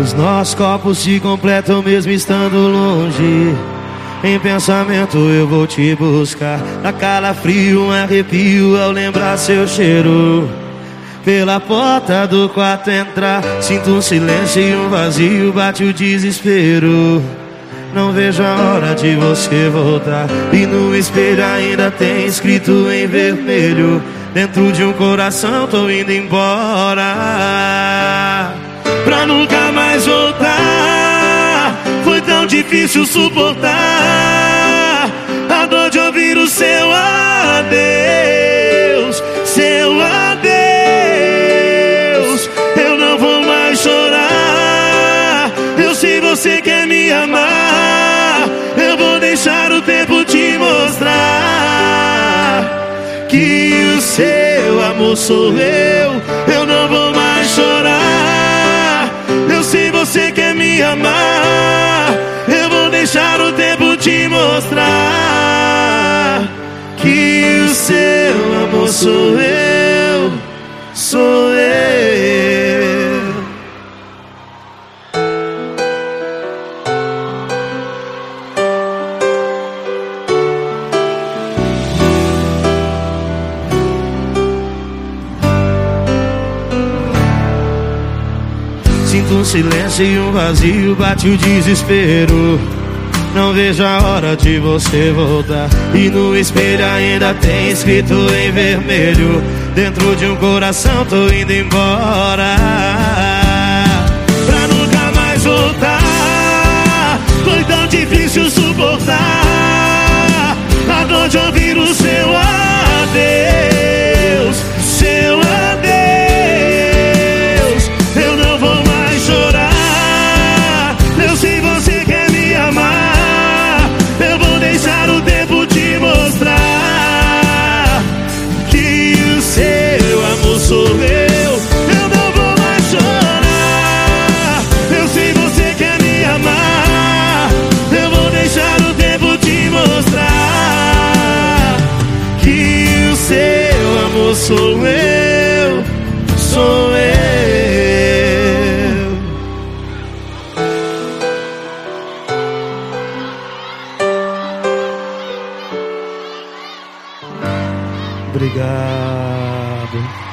Os nossos corpos se completam mesmo estando longe. Em pensamento eu vou te buscar. Na calafrio, um arrepio ao lembrar seu cheiro. Pela porta do quarto entrar, sinto um silêncio e um vazio, bate o desespero. Não vejo a hora de você voltar. E no espelho ainda tem escrito em vermelho. Dentro de um coração tô indo embora. Nunca mais voltar. Foi tão difícil suportar a dor de ouvir o seu adeus. Seu adeus. Eu não vou mais chorar. Eu sei você quer me amar. Eu vou deixar o tempo te mostrar que o seu amor sou eu. Eu não vou me amar. Eu vou deixar o tempo te mostrar que o seu amor sou eu. Sinto um silêncio e um vazio, bate o desespero. Não vejo a hora de você voltar. E no espelho ainda tem escrito em vermelho. Dentro de um coração tô indo embora. Pra nunca mais voltar. Sou eu. Sou eu. Obrigado.